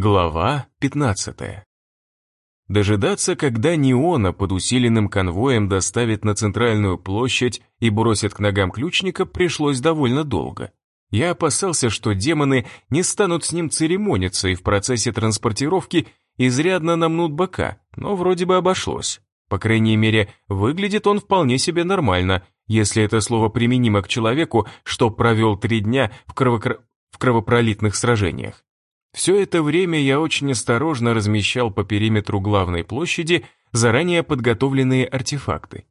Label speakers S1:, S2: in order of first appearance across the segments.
S1: Глава 15. Дожидаться, когда Неона под усиленным конвоем доставит на центральную площадь и бросит к ногам ключника, пришлось довольно долго. Я опасался, что демоны не станут с ним церемониться и в процессе транспортировки изрядно намнут бока, но вроде бы обошлось. По крайней мере, выглядит он вполне себе нормально, если это слово применимо к человеку, что провел три дня в, кровокр... в кровопролитных сражениях. Все это время я очень осторожно размещал по периметру главной площади заранее подготовленные артефакты.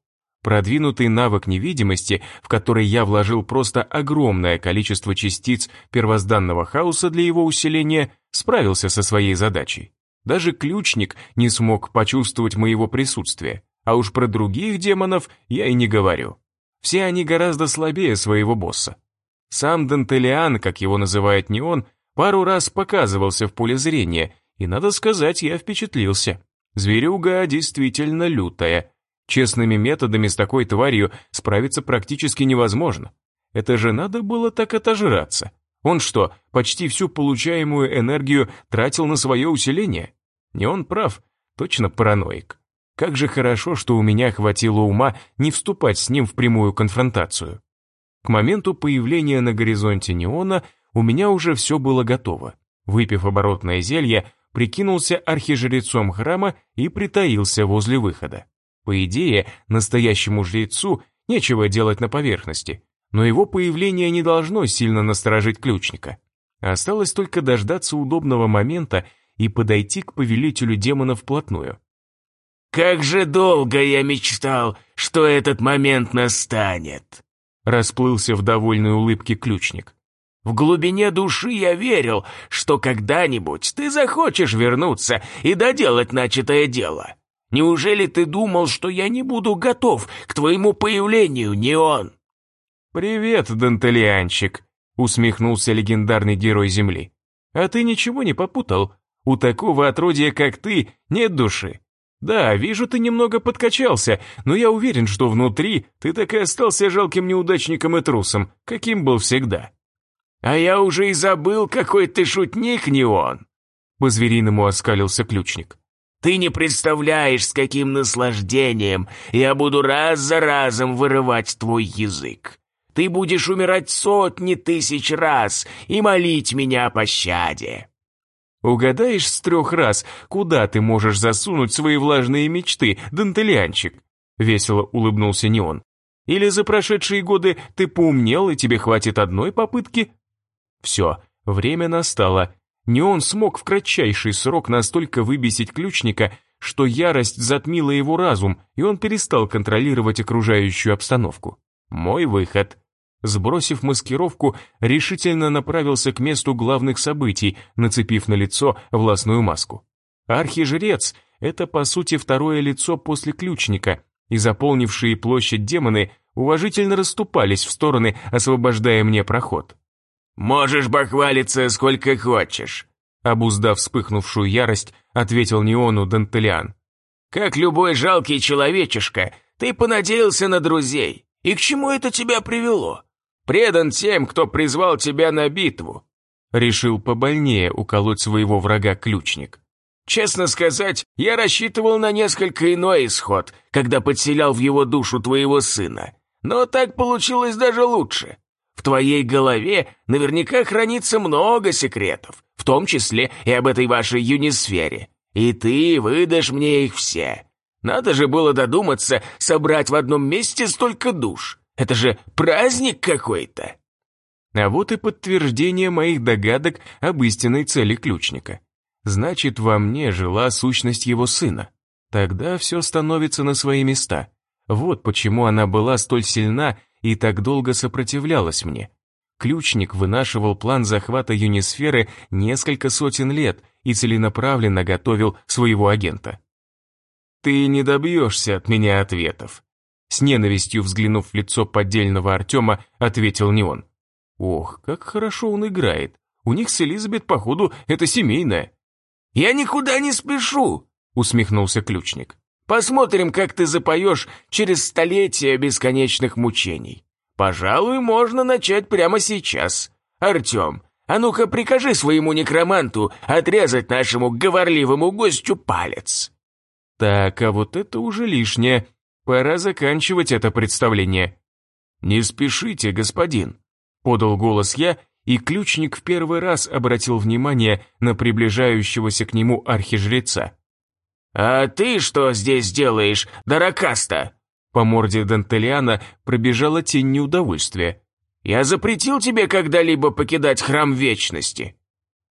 S1: Продвинутый навык невидимости, в который я вложил просто огромное количество частиц первозданного хаоса для его усиления, справился со своей задачей. Даже ключник не смог почувствовать моего присутствия, а уж про других демонов я и не говорю. Все они гораздо слабее своего босса. Сам Дантелиан, как его называет Неон, Пару раз показывался в поле зрения, и, надо сказать, я впечатлился. Зверюга действительно лютая. Честными методами с такой тварью справиться практически невозможно. Это же надо было так отожраться. Он что, почти всю получаемую энергию тратил на свое усиление? Не он прав, точно параноик. Как же хорошо, что у меня хватило ума не вступать с ним в прямую конфронтацию. К моменту появления на горизонте неона у меня уже все было готово. Выпив оборотное зелье, прикинулся архижрецом храма и притаился возле выхода. По идее, настоящему жрецу нечего делать на поверхности, но его появление не должно сильно насторожить ключника. Осталось только дождаться удобного момента и подойти к повелителю демонов вплотную.
S2: «Как же долго я мечтал, что этот момент настанет!»
S1: Расплылся в довольной улыбке ключник.
S2: В глубине души я верил, что когда-нибудь ты захочешь вернуться и доделать начатое дело. Неужели ты думал, что я не буду готов к твоему появлению, не он?
S1: «Привет, Дантелианчик», — усмехнулся легендарный герой Земли. «А ты ничего не попутал? У такого отродья, как ты, нет души. Да, вижу, ты немного подкачался, но я уверен, что внутри ты так и остался жалким неудачником и трусом, каким был всегда».
S2: «А я уже и забыл, какой ты шутник, не он!»
S1: По-звериному оскалился ключник.
S2: «Ты не представляешь, с каким наслаждением я буду раз за разом вырывать твой язык. Ты будешь умирать сотни тысяч раз и молить меня о пощаде».
S1: «Угадаешь с трех раз, куда ты можешь засунуть свои влажные мечты, дантелянчик?» Весело улыбнулся Неон. «Или за прошедшие годы ты поумнел, и тебе хватит одной попытки?» Все, время настало. Не он смог в кратчайший срок настолько выбесить ключника, что ярость затмила его разум, и он перестал контролировать окружающую обстановку. Мой выход. Сбросив маскировку, решительно направился к месту главных событий, нацепив на лицо властную маску. Архижрец — это, по сути, второе лицо после ключника, и заполнившие площадь демоны уважительно расступались в стороны, освобождая мне проход.
S2: «Можешь похвалиться сколько хочешь»,
S1: обуздав вспыхнувшую ярость, ответил Неону Дантелиан.
S2: «Как любой жалкий человечишка, ты понадеялся на друзей. И к чему это тебя привело? Предан тем, кто призвал тебя на битву».
S1: Решил побольнее уколоть своего врага ключник.
S2: «Честно сказать, я рассчитывал на несколько иной исход, когда подселял в его душу твоего сына. Но так получилось даже лучше. В твоей голове наверняка хранится много секретов, в том числе и об этой вашей юнисфере. И ты выдашь мне их все. Надо же было додуматься собрать в одном месте столько душ. Это же праздник какой-то.
S1: А вот и подтверждение моих догадок об истинной цели ключника. Значит, во мне жила сущность его сына. Тогда все становится на свои места. Вот почему она была столь сильна и так долго сопротивлялась мне. Ключник вынашивал план захвата юнисферы несколько сотен лет и целенаправленно готовил своего агента. «Ты не добьешься от меня ответов», с ненавистью взглянув в лицо поддельного Артема, ответил не он. «Ох, как хорошо он играет. У них с Элизабет, походу, это семейное».
S2: «Я никуда не спешу», усмехнулся ключник. Посмотрим, как ты запоешь через столетия бесконечных мучений. Пожалуй, можно начать прямо сейчас. Артем, А ну-ка прикажи своему некроманту отрезать нашему говорливому гостю палец».
S1: Так, а вот это уже лишнее. Пора заканчивать это представление. «Не спешите, господин», — подал голос я, и ключник в первый раз обратил внимание на приближающегося к нему архижреца.
S2: «А ты что здесь делаешь, Даракаста?»
S1: По морде Дантелиана пробежала тень неудовольствия.
S2: «Я запретил тебе когда-либо покидать храм Вечности».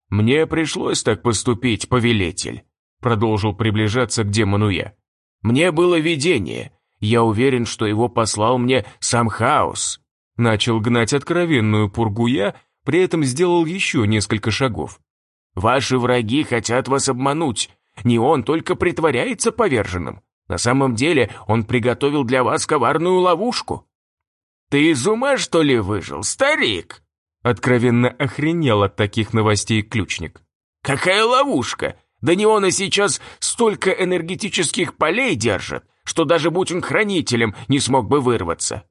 S1: «Мне пришлось так поступить, повелитель», продолжил приближаться к демону я. «Мне было видение. Я уверен, что его послал мне сам Хаос». Начал гнать откровенную пургу я, при этом сделал еще несколько шагов.
S2: «Ваши враги хотят вас обмануть. Не он только притворяется поверженным. На самом деле он приготовил для вас коварную ловушку». «Ты из ума, что ли, выжил, старик?»
S1: Откровенно охренел от таких новостей ключник.
S2: «Какая ловушка? Да не он и сейчас столько энергетических полей держит, что даже будь он хранителем, не смог бы вырваться».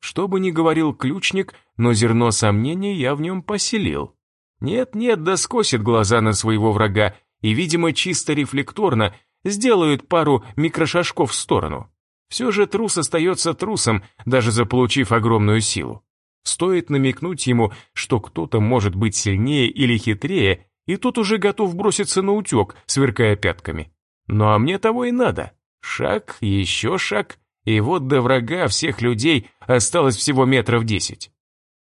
S1: Что бы ни говорил ключник, но зерно сомнений я в нем поселил. Нет-нет, да скосит глаза на своего врага и, видимо, чисто рефлекторно сделают пару микрошажков в сторону. Все же трус остается трусом, даже заполучив огромную силу. Стоит намекнуть ему, что кто-то может быть сильнее или хитрее, и тут уже готов броситься на утек, сверкая пятками. Ну а мне того и надо. Шаг, еще шаг, и вот до врага всех людей осталось всего метров десять.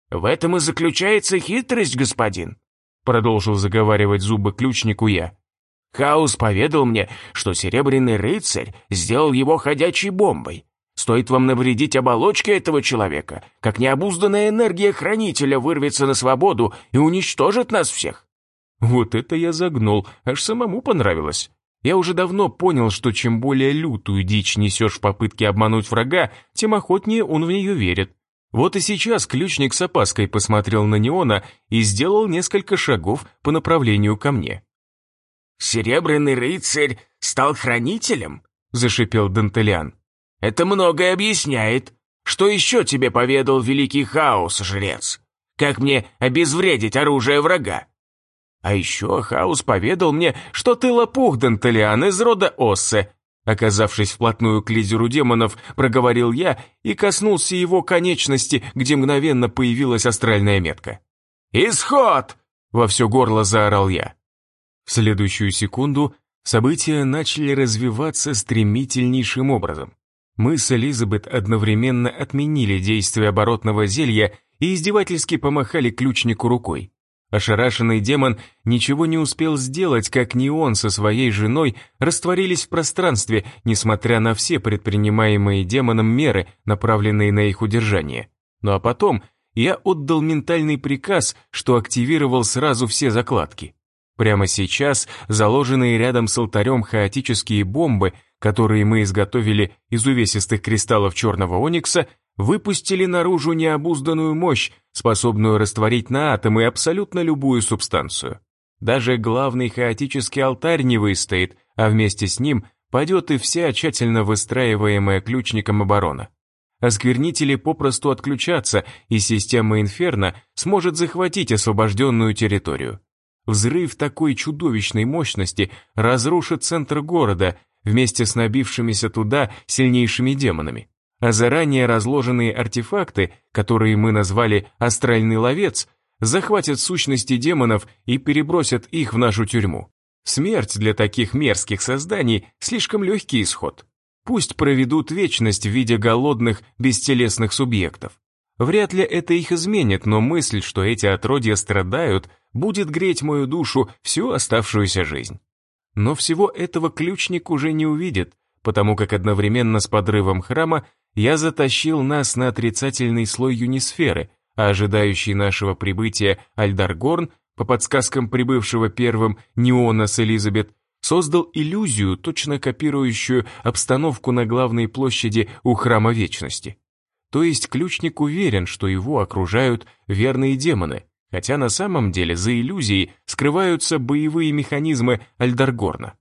S2: «В этом и заключается хитрость, господин»,
S1: продолжил заговаривать зубы ключнику я.
S2: Хаус поведал мне, что Серебряный Рыцарь сделал его ходячей бомбой. Стоит вам навредить оболочке этого человека, как необузданная энергия Хранителя вырвется на свободу и уничтожит нас всех.
S1: Вот это я загнул, аж самому понравилось. Я уже давно понял, что чем более лютую дичь несешь в попытке обмануть врага, тем охотнее он в нее верит. Вот и сейчас ключник с опаской посмотрел на Неона и сделал несколько шагов по направлению ко мне.
S2: «Серебряный рыцарь стал хранителем?» — зашипел Дантелиан. «Это многое объясняет. Что еще тебе поведал великий хаос, жрец? Как мне обезвредить оружие врага?» «А еще хаос поведал мне, что ты лопух, Дантелиан, из рода Оссе». Оказавшись вплотную к лидеру демонов, проговорил я и коснулся его конечности, где мгновенно появилась астральная метка. «Исход!» — во все горло заорал я. В следующую секунду события начали развиваться стремительнейшим образом. Мы с Элизабет одновременно отменили действие оборотного зелья и издевательски помахали ключнику рукой. Ошарашенный демон ничего не успел сделать, как ни он со своей женой растворились в пространстве, несмотря на все предпринимаемые демоном меры, направленные на их удержание. Ну а потом я отдал ментальный приказ, что активировал сразу все закладки. Прямо сейчас заложенные рядом с алтарем хаотические бомбы, которые мы изготовили из увесистых кристаллов черного оникса, выпустили наружу необузданную мощь, способную растворить на атомы абсолютно любую субстанцию. Даже главный хаотический алтарь не выстоит, а вместе с ним падет и вся тщательно выстраиваемая ключником оборона. Осквернители попросту отключатся, и система Инферно сможет захватить освобожденную территорию. Взрыв такой чудовищной мощности разрушит центр города вместе с набившимися туда сильнейшими демонами. А заранее разложенные артефакты, которые мы назвали «астральный ловец», захватят сущности демонов и перебросят их в нашу тюрьму. Смерть для таких мерзких созданий – слишком легкий исход. Пусть проведут вечность в виде голодных, бестелесных субъектов. Вряд ли это их изменит, но мысль, что эти отродья страдают, будет греть мою душу всю оставшуюся жизнь. Но всего этого ключник уже не увидит, потому как одновременно с подрывом храма я затащил нас на отрицательный слой юнисферы, а ожидающий нашего прибытия Альдаргорн, по подсказкам прибывшего первым Неона с Элизабет, создал иллюзию, точно копирующую обстановку на главной площади у Храма Вечности. То есть ключник уверен, что его окружают верные демоны, хотя на самом деле за иллюзией скрываются боевые механизмы Альдаргорна.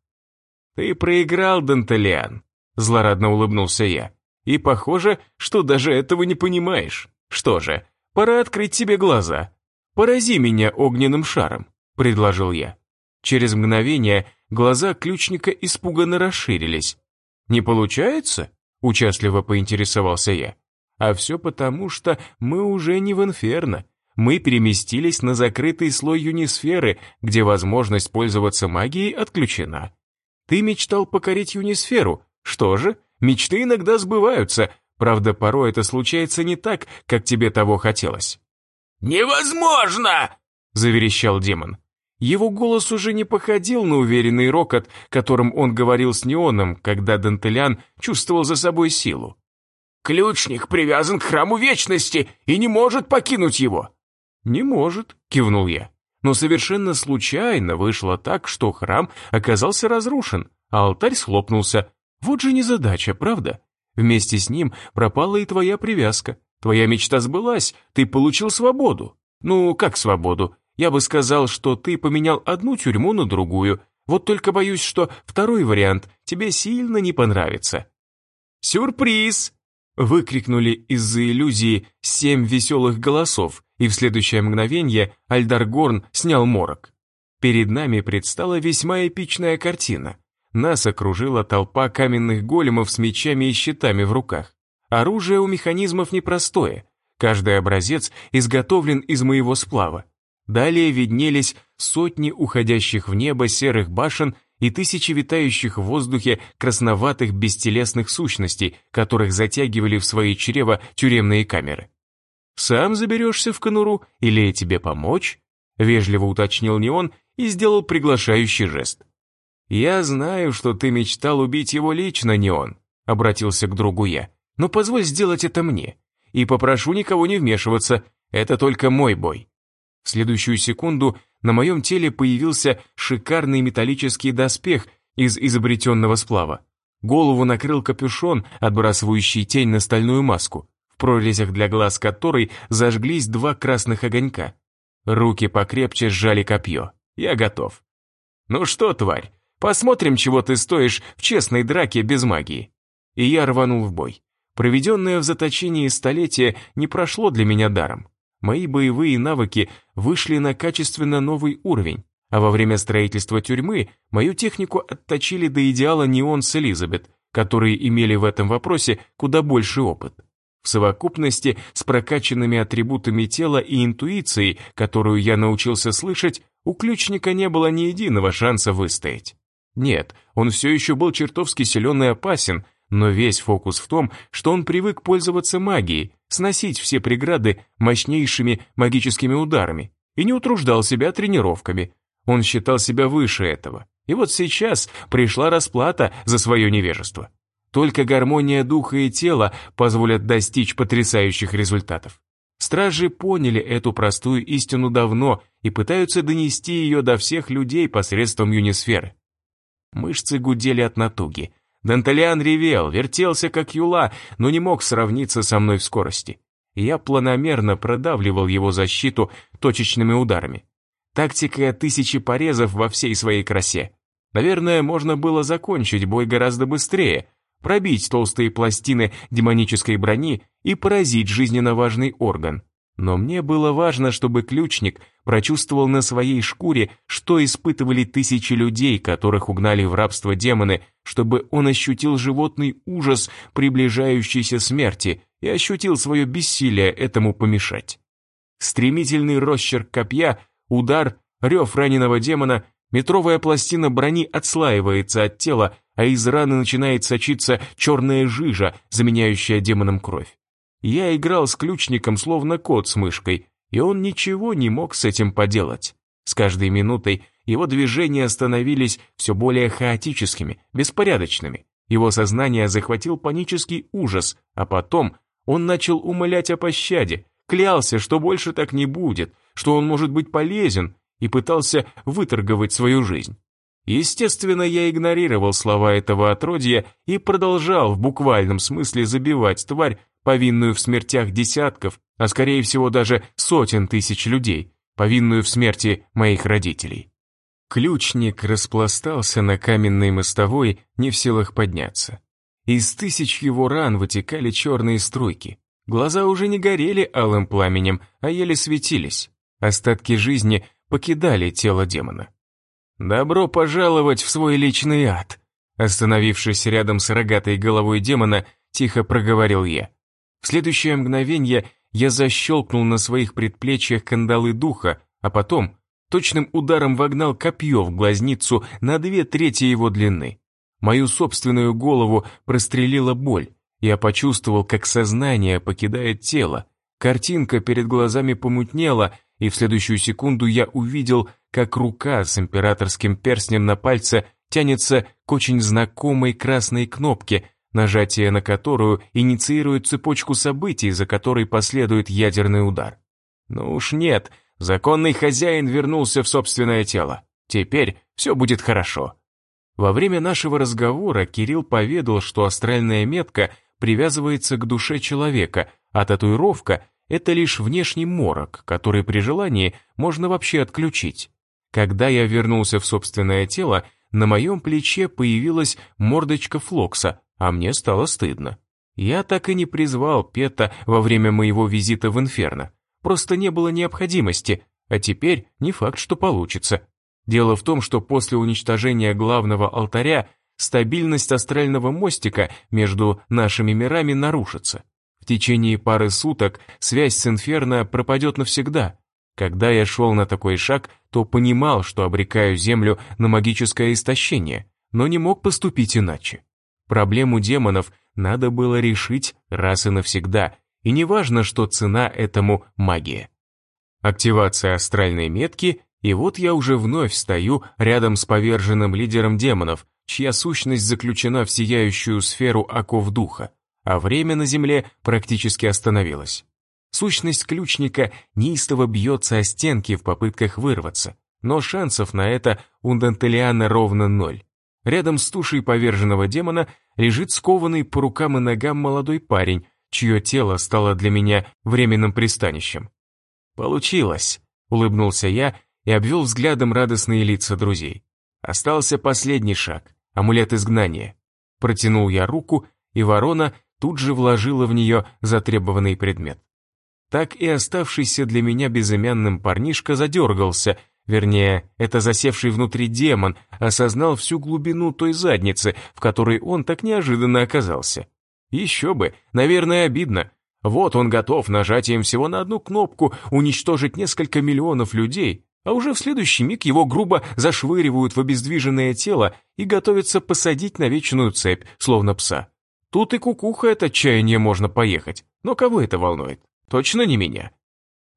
S2: «Ты проиграл, Дантелиан», — злорадно улыбнулся я. «И похоже, что даже этого не понимаешь. Что же, пора открыть тебе глаза.
S1: «Порази меня огненным шаром», — предложил я. Через мгновение глаза ключника испуганно расширились. «Не получается?» — участливо поинтересовался я. «А все потому, что мы уже не в инферно. Мы переместились на закрытый слой юнисферы, где возможность пользоваться магией отключена. Ты мечтал покорить юнисферу. Что же, мечты иногда сбываются, правда, порой это случается не так, как тебе того хотелось».
S2: «Невозможно!» — заверещал демон.
S1: Его голос уже не походил на уверенный рокот, которым он говорил с Неоном, когда Дантелян чувствовал за собой силу.
S2: «Ключник привязан к храму вечности и не может покинуть его!»
S1: «Не может», — кивнул я. Но совершенно случайно вышло так, что храм оказался разрушен, а алтарь схлопнулся. Вот же незадача, правда? Вместе с ним пропала и твоя привязка. Твоя мечта сбылась, ты получил свободу. Ну, как свободу? Я бы сказал, что ты поменял одну тюрьму на другую, вот только боюсь, что второй вариант тебе сильно не понравится». «Сюрприз!» — выкрикнули из-за иллюзии семь веселых голосов, и в следующее мгновение Альдар Горн снял морок. Перед нами предстала весьма эпичная картина. Нас окружила толпа каменных големов с мечами и щитами в руках. Оружие у механизмов непростое. Каждый образец изготовлен из моего сплава. Далее виднелись сотни уходящих в небо серых башен и тысячи витающих в воздухе красноватых бестелесных сущностей, которых затягивали в свои чрева тюремные камеры. «Сам заберешься в конуру или тебе помочь?» Вежливо уточнил Неон и сделал приглашающий жест. «Я знаю, что ты мечтал убить его лично, Неон», обратился к другу я, «но позволь сделать это мне. И попрошу никого не вмешиваться, это только мой бой. В следующую секунду на моем теле появился шикарный металлический доспех из изобретенного сплава. Голову накрыл капюшон, отбрасывающий тень на стальную маску, прорезях для глаз которой зажглись два красных огонька. Руки покрепче сжали копье. Я готов. «Ну что, тварь, посмотрим, чего ты стоишь в честной драке без магии». И я рванул в бой. Проведенное в заточении столетие не прошло для меня даром. Мои боевые навыки вышли на качественно новый уровень, а во время строительства тюрьмы мою технику отточили до идеала Неон с Элизабет, которые имели в этом вопросе куда больше опыт. В совокупности с прокачанными атрибутами тела и интуицией, которую я научился слышать, у ключника не было ни единого шанса выстоять. Нет, он все еще был чертовски силен и опасен, но весь фокус в том, что он привык пользоваться магией, сносить все преграды мощнейшими магическими ударами и не утруждал себя тренировками. Он считал себя выше этого. И вот сейчас пришла расплата за свое невежество. Только гармония духа и тела позволят достичь потрясающих результатов. Стражи поняли эту простую истину давно и пытаются донести ее до всех людей посредством юнисферы. Мышцы гудели от натуги, Данталиан ревел, вертелся как юла, но не мог сравниться со мной в скорости. Я планомерно продавливал его защиту точечными ударами. Тактика тысячи порезов во всей своей красе. Наверное, можно было закончить бой гораздо быстрее, пробить толстые пластины демонической брони и поразить жизненно важный орган. Но мне было важно, чтобы ключник прочувствовал на своей шкуре, что испытывали тысячи людей, которых угнали в рабство демоны, чтобы он ощутил животный ужас приближающейся смерти и ощутил свое бессилие этому помешать. Стремительный росчерк копья, удар, рев раненого демона, метровая пластина брони отслаивается от тела, а из раны начинает сочиться черная жижа, заменяющая демонам кровь. Я играл с ключником словно кот с мышкой, и он ничего не мог с этим поделать. С каждой минутой его движения становились все более хаотическими, беспорядочными. Его сознание захватил панический ужас, а потом он начал умолять о пощаде, клялся, что больше так не будет, что он может быть полезен, и пытался выторговать свою жизнь. Естественно, я игнорировал слова этого отродья и продолжал в буквальном смысле забивать тварь, повинную в смертях десятков, а скорее всего даже сотен тысяч людей, повинную в смерти моих родителей. Ключник распластался на каменной мостовой, не в силах подняться. Из тысяч его ран вытекали черные струйки. Глаза уже не горели алым пламенем, а еле светились. Остатки жизни покидали тело демона. «Добро пожаловать в свой личный ад!» Остановившись рядом с рогатой головой демона, тихо проговорил я. В следующее мгновение я защелкнул на своих предплечьях кандалы духа, а потом точным ударом вогнал копье в глазницу на две трети его длины. Мою собственную голову прострелила боль. Я почувствовал, как сознание покидает тело. Картинка перед глазами помутнела, и в следующую секунду я увидел, как рука с императорским перстнем на пальце тянется к очень знакомой красной кнопке, нажатие на которую инициирует цепочку событий, за которой последует ядерный удар. Ну уж нет, законный хозяин вернулся в собственное тело. Теперь все будет хорошо. Во время нашего разговора Кирилл поведал, что астральная метка привязывается к душе человека, а татуировка — это лишь внешний морок, который при желании можно вообще отключить. Когда я вернулся в собственное тело, на моем плече появилась мордочка Флокса, а мне стало стыдно. Я так и не призвал Пета во время моего визита в Инферно. Просто не было необходимости, а теперь не факт, что получится. Дело в том, что после уничтожения главного алтаря стабильность астрального мостика между нашими мирами нарушится. В течение пары суток связь с Инферно пропадет навсегда. Когда я шел на такой шаг, то понимал, что обрекаю Землю на магическое истощение, но не мог поступить иначе. Проблему демонов надо было решить раз и навсегда, и неважно, что цена этому магия. Активация астральной метки и вот я уже вновь стою рядом с поверженным лидером демонов, чья сущность заключена в сияющую сферу оков духа, а время на земле практически остановилось. Сущность ключника неистово бьется о стенки в попытках вырваться, но шансов на это у Дантелиана ровно ноль. Рядом с тушей поверженного демона лежит скованный по рукам и ногам молодой парень, чье тело стало для меня временным пристанищем. «Получилось», — улыбнулся я и обвел взглядом радостные лица друзей. Остался последний шаг — амулет изгнания. Протянул я руку, и ворона тут же вложила в нее затребованный предмет. Так и оставшийся для меня безымянным парнишка задергался, вернее, это засевший внутри демон осознал всю глубину той задницы, в которой он так неожиданно оказался. Еще бы, наверное, обидно. Вот он готов нажатием всего на одну кнопку уничтожить несколько миллионов людей, а уже в следующий миг его грубо зашвыривают в обездвиженное тело и готовятся посадить на вечную цепь, словно пса. Тут и кукуха от отчаяния можно поехать, но кого это волнует? Точно не меня.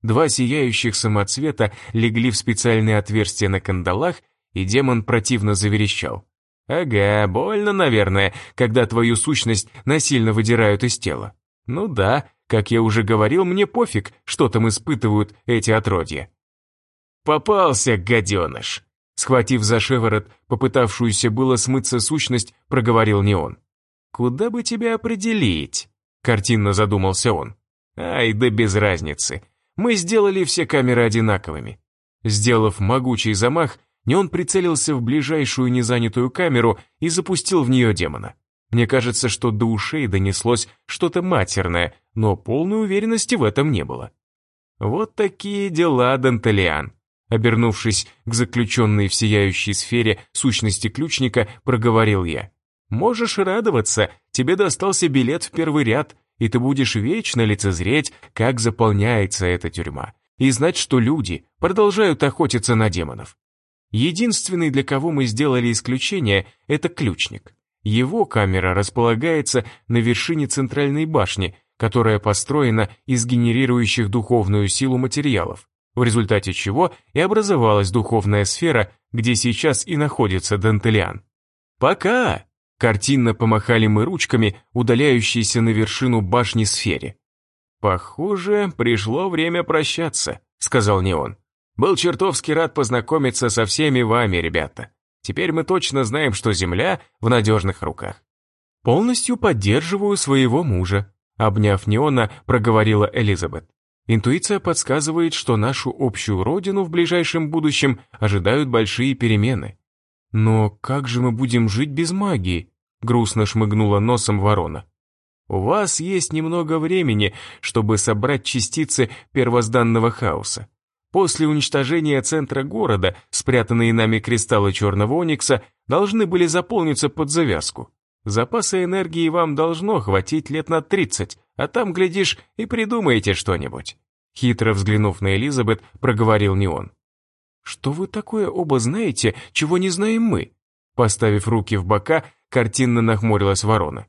S1: Два сияющих самоцвета легли в специальные отверстия на кандалах, и демон противно заверещал. Ага, больно, наверное, когда твою сущность насильно выдирают из тела. Ну да, как я уже говорил, мне пофиг, что там испытывают эти отродья. «Попался, гаденыш!» Схватив за шеворот, попытавшуюся было смыться сущность, проговорил не он. «Куда бы тебя определить?» Картинно задумался он. «Ай, да без разницы. Мы сделали все камеры одинаковыми». Сделав могучий замах, Неон прицелился в ближайшую незанятую камеру и запустил в нее демона. Мне кажется, что до ушей донеслось что-то матерное, но полной уверенности в этом не было. Вот такие дела, Дантелиан. Обернувшись к заключенной в сияющей сфере сущности ключника, проговорил я. «Можешь радоваться, тебе достался билет в первый ряд, и ты будешь вечно лицезреть, как заполняется эта тюрьма, и знать, что люди продолжают охотиться на демонов. Единственный, для кого мы сделали исключение, это ключник. Его камера располагается на вершине центральной башни, которая построена из генерирующих духовную силу материалов в результате чего и образовалась духовная сфера, где сейчас и находится Дантелиан. «Пока!» – картинно помахали мы ручками, удаляющейся на вершину башни сфере. «Похоже, пришло время прощаться», – сказал Неон. «Был чертовски рад познакомиться со всеми вами, ребята. Теперь мы точно знаем, что Земля в надежных руках». «Полностью поддерживаю своего мужа», – обняв Неона, проговорила Элизабет. Интуиция подсказывает, что нашу общую родину в ближайшем будущем ожидают большие перемены. Но как же мы будем жить без магии? Грустно шмыгнула носом ворона. У вас есть немного времени, чтобы собрать частицы первозданного хаоса. После уничтожения центра города спрятанные нами кристаллы черного оникса должны были заполниться под завязку. Запаса энергии вам должно хватить лет на 30, а там, глядишь, и придумаете что-нибудь. Хитро взглянув на Элизабет, проговорил не он. «Что вы такое оба знаете, чего не знаем мы?» Поставив руки в бока, картинно нахмурилась ворона.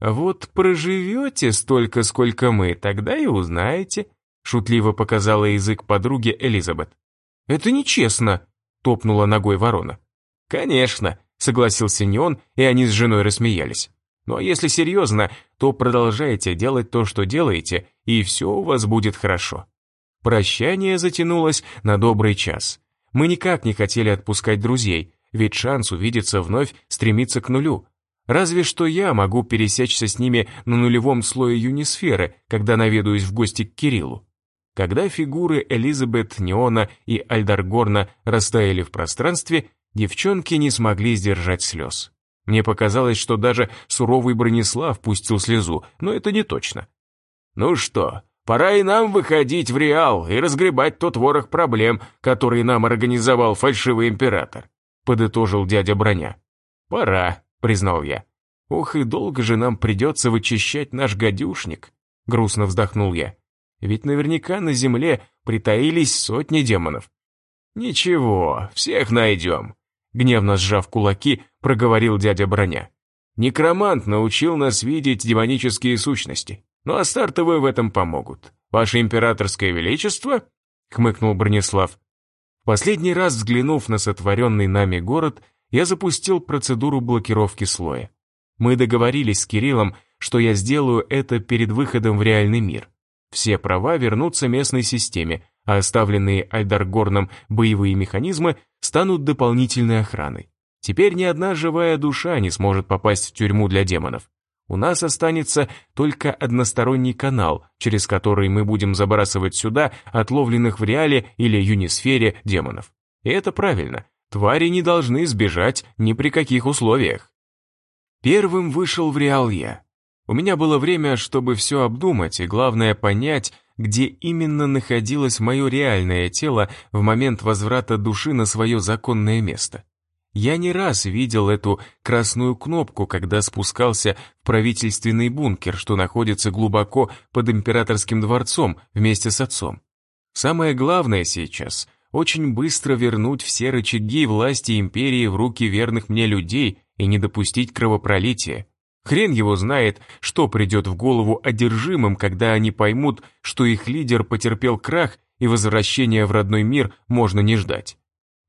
S1: «Вот проживете столько, сколько мы, тогда и узнаете», шутливо показала язык подруге Элизабет. «Это нечестно», топнула ногой ворона. «Конечно», согласился Неон, и они с женой рассмеялись. «Ну а если серьезно, то продолжайте делать то, что делаете, и все у вас будет хорошо». Прощание затянулось на добрый час. Мы никак не хотели отпускать друзей, ведь шанс увидеться вновь стремится к нулю. Разве что я могу пересечься с ними на нулевом слое юнисферы, когда наведаюсь в гости к Кириллу. Когда фигуры Элизабет, Неона и Альдаргорна растаяли в пространстве, девчонки не смогли сдержать слез. Мне показалось, что даже суровый Бронислав пустил слезу, но это не точно. «Ну что, пора и нам выходить в Реал и разгребать тот ворох проблем, который нам организовал фальшивый император», подытожил дядя Броня. «Пора», — признал я. «Ох, и долго же нам придется вычищать наш гадюшник», — грустно вздохнул я. «Ведь наверняка на земле притаились сотни демонов». «Ничего, всех найдем», — гневно сжав кулаки, проговорил дядя Броня. «Некромант научил нас видеть демонические сущности, ну а стартовые в этом помогут. Ваше императорское величество?» — хмыкнул Бронислав. Последний раз взглянув на сотворенный нами город, я запустил процедуру блокировки слоя. Мы договорились с Кириллом, что я сделаю это перед выходом в реальный мир. Все права вернутся местной системе, а оставленные Альдаргорном боевые механизмы станут дополнительной охраной. Теперь ни одна живая душа не сможет попасть в тюрьму для демонов. У нас останется только односторонний канал, через который мы будем забрасывать сюда отловленных в реале или юнисфере демонов. И это правильно. Твари не должны сбежать ни при каких условиях. Первым вышел в реал я. У меня было время, чтобы все обдумать и, главное, понять, где именно находилось мое реальное тело в момент возврата души на свое законное место. Я не раз видел эту красную кнопку, когда спускался в правительственный бункер, что находится глубоко под императорским дворцом вместе с отцом. Самое главное сейчас — очень быстро вернуть все рычаги власти империи в руки верных мне людей и не допустить кровопролития. Хрен его знает, что придет в голову одержимым, когда они поймут, что их лидер потерпел крах и возвращения в родной мир можно не ждать.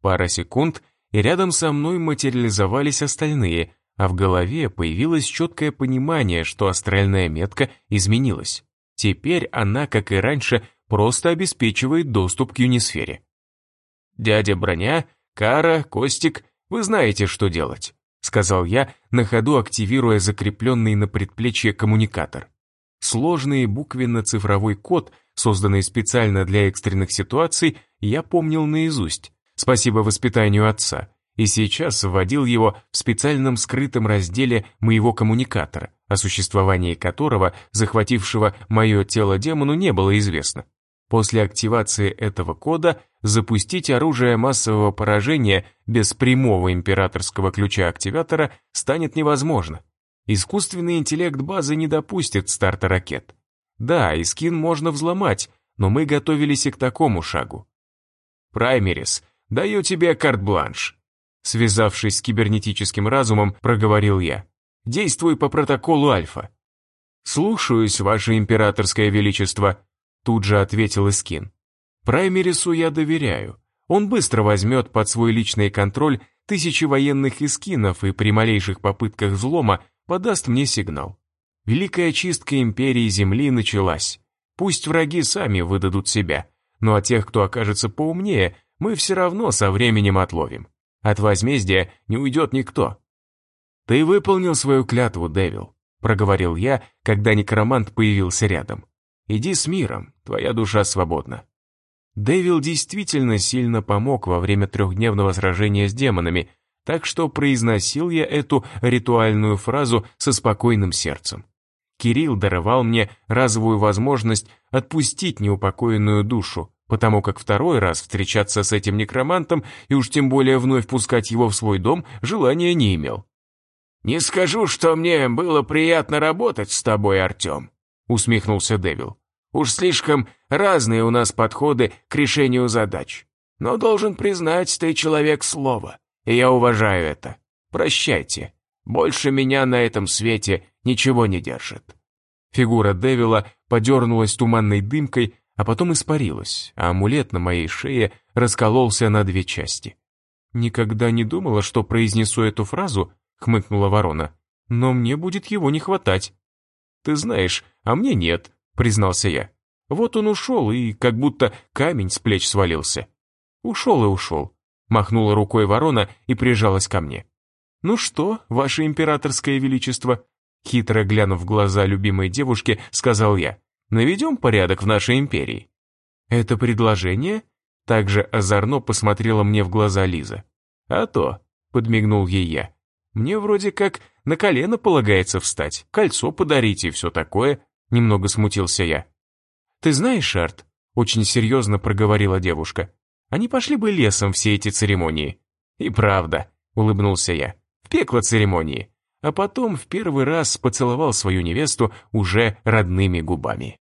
S1: Пара секунд — и рядом со мной материализовались остальные, а в голове появилось четкое понимание, что астральная метка изменилась. Теперь она, как и раньше, просто обеспечивает доступ к юнисфере. «Дядя Броня, Кара, Костик, вы знаете, что делать», сказал я, на ходу активируя закрепленный на предплечье коммуникатор. Сложный буквенно-цифровой код, созданный специально для экстренных ситуаций, я помнил наизусть, спасибо воспитанию отца, и сейчас вводил его в специальном скрытом разделе моего коммуникатора, о существовании которого захватившего мое тело демону не было известно. После активации этого кода запустить оружие массового поражения без прямого императорского ключа-активатора станет невозможно. Искусственный интеллект базы не допустит старта ракет. Да, и скин можно взломать, но мы готовились и к такому шагу. Праймерис Даю тебе карт-бланш». Связавшись с кибернетическим разумом, проговорил я. «Действуй по протоколу Альфа». «Слушаюсь, ваше императорское величество», тут же ответил Искин. «Праймерису я доверяю. Он быстро возьмет под свой личный контроль тысячи военных искинов и при малейших попытках взлома подаст мне сигнал. Великая чистка империи Земли началась. Пусть враги сами выдадут себя, ну а тех, кто окажется поумнее, мы все равно со временем отловим. От возмездия не уйдет никто. «Ты выполнил свою клятву, Дэвил», — проговорил я, когда некромант появился рядом. «Иди с миром, твоя душа свободна». Дэвил действительно сильно помог во время трехдневного сражения с демонами, так что произносил я эту ритуальную фразу со спокойным сердцем. Кирилл даровал мне разовую возможность отпустить неупокоенную душу, потому как второй раз встречаться с этим некромантом и уж тем более вновь пускать его в свой дом желания не имел.
S2: «Не скажу, что мне было приятно работать с тобой, Артем», — усмехнулся Дэвил. «Уж слишком разные у нас подходы к решению задач. Но должен признать, ты человек слова, и я уважаю это. Прощайте. Больше меня на этом свете ничего не держит».
S1: Фигура Дэвила подернулась туманной дымкой, а потом испарилась, а амулет на моей шее раскололся на две части. «Никогда не думала, что произнесу эту фразу», — хмыкнула ворона, «но мне будет его не хватать». «Ты знаешь, а мне нет», — признался я. Вот он ушел, и как будто камень с плеч свалился. Ушел и ушел. Махнула рукой ворона и прижалась ко мне. «Ну что, ваше императорское величество?» Хитро глянув в глаза любимой девушки, сказал я. «Наведем порядок в нашей империи». «Это предложение?» Также озорно посмотрела мне в глаза Лиза. «А то», — подмигнул ей я. «Мне вроде как на колено полагается встать, кольцо подарить и все такое», — немного смутился я. «Ты знаешь, Арт?» — очень серьезно проговорила девушка. «Они пошли бы лесом все эти церемонии». «И правда», — улыбнулся я, — «в пекло церемонии» а потом в первый раз поцеловал свою невесту уже родными губами.